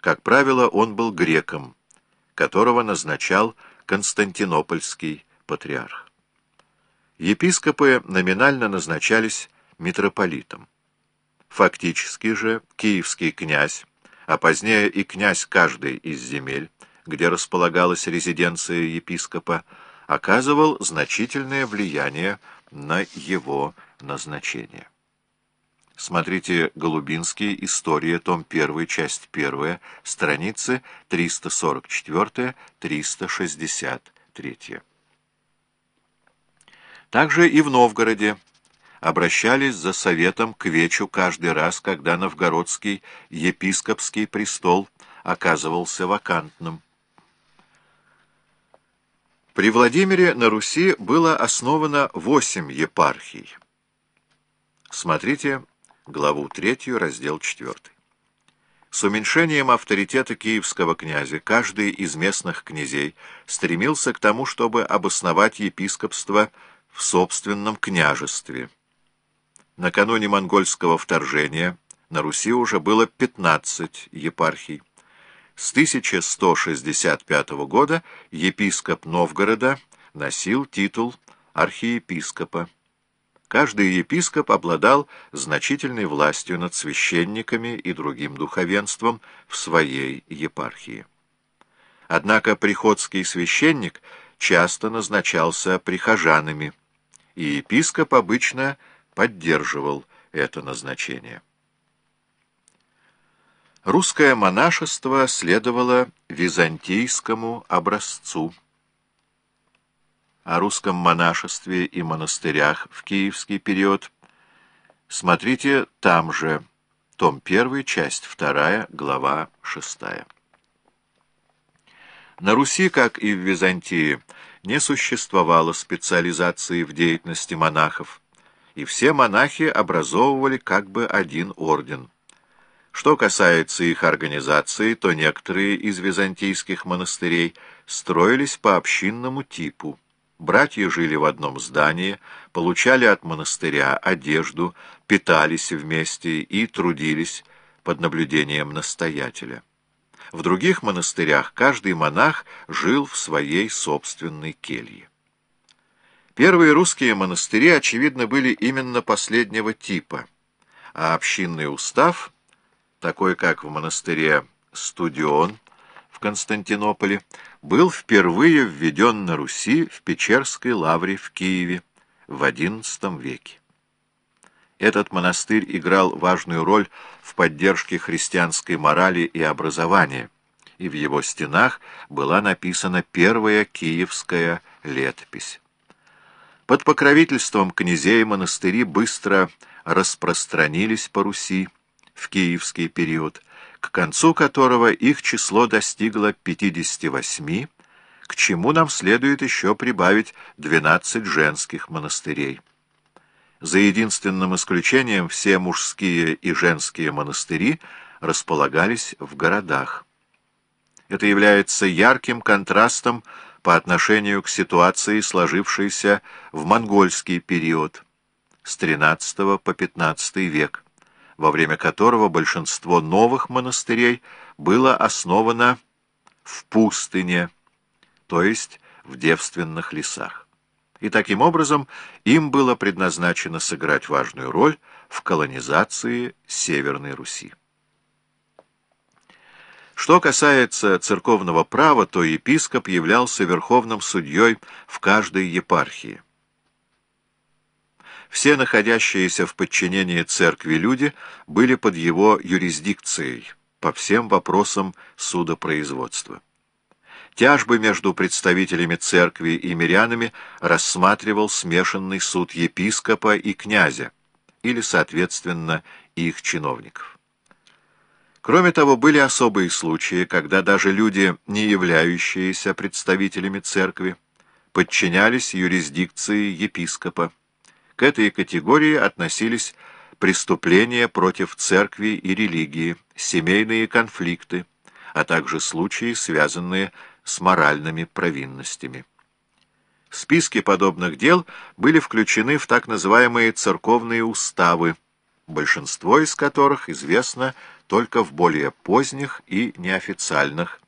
Как правило, он был греком, которого назначал Константинопольский патриарх. Епископы номинально назначались митрополитом. Фактически же киевский князь, а позднее и князь каждой из земель, где располагалась резиденция епископа, оказывал значительное влияние на его назначение. Смотрите Голубинский, История, том 1, часть 1, страницы 344-363. Также и в Новгороде обращались за советом к Вечу каждый раз, когда новгородский епископский престол оказывался вакантным. При Владимире на Руси было основано восемь епархий. Смотрите главу 3, раздел 4. С уменьшением авторитета киевского князя каждый из местных князей стремился к тому, чтобы обосновать епископство в собственном княжестве. Накануне монгольского вторжения на Руси уже было 15 епархий. С 1165 года епископ Новгорода носил титул архиепископа. Каждый епископ обладал значительной властью над священниками и другим духовенством в своей епархии. Однако приходский священник часто назначался прихожанами, и епископ обычно поддерживал это назначение. Русское монашество следовало византийскому образцу – о русском монашестве и монастырях в киевский период смотрите там же, том 1, часть 2, глава 6. На Руси, как и в Византии, не существовало специализации в деятельности монахов, и все монахи образовывали как бы один орден. Что касается их организации, то некоторые из византийских монастырей строились по общинному типу. Братья жили в одном здании, получали от монастыря одежду, питались вместе и трудились под наблюдением настоятеля. В других монастырях каждый монах жил в своей собственной келье. Первые русские монастыри, очевидно, были именно последнего типа, а общинный устав, такой как в монастыре Студион Константинополе, был впервые введен на Руси в Печерской лавре в Киеве в XI веке. Этот монастырь играл важную роль в поддержке христианской морали и образования, и в его стенах была написана первая киевская летопись. Под покровительством князей монастыри быстро распространились по Руси в киевский период – к концу которого их число достигло 58, к чему нам следует еще прибавить 12 женских монастырей. За единственным исключением все мужские и женские монастыри располагались в городах. Это является ярким контрастом по отношению к ситуации, сложившейся в монгольский период с XIII по XV век во время которого большинство новых монастырей было основано в пустыне, то есть в девственных лесах. И таким образом им было предназначено сыграть важную роль в колонизации Северной Руси. Что касается церковного права, то епископ являлся верховным судьей в каждой епархии. Все находящиеся в подчинении церкви люди были под его юрисдикцией по всем вопросам судопроизводства. Тяжбы между представителями церкви и мирянами рассматривал смешанный суд епископа и князя, или, соответственно, их чиновников. Кроме того, были особые случаи, когда даже люди, не являющиеся представителями церкви, подчинялись юрисдикции епископа. К этой категории относились преступления против церкви и религии, семейные конфликты, а также случаи, связанные с моральными провинностями. Списки подобных дел были включены в так называемые церковные уставы, большинство из которых известно только в более поздних и неофициальных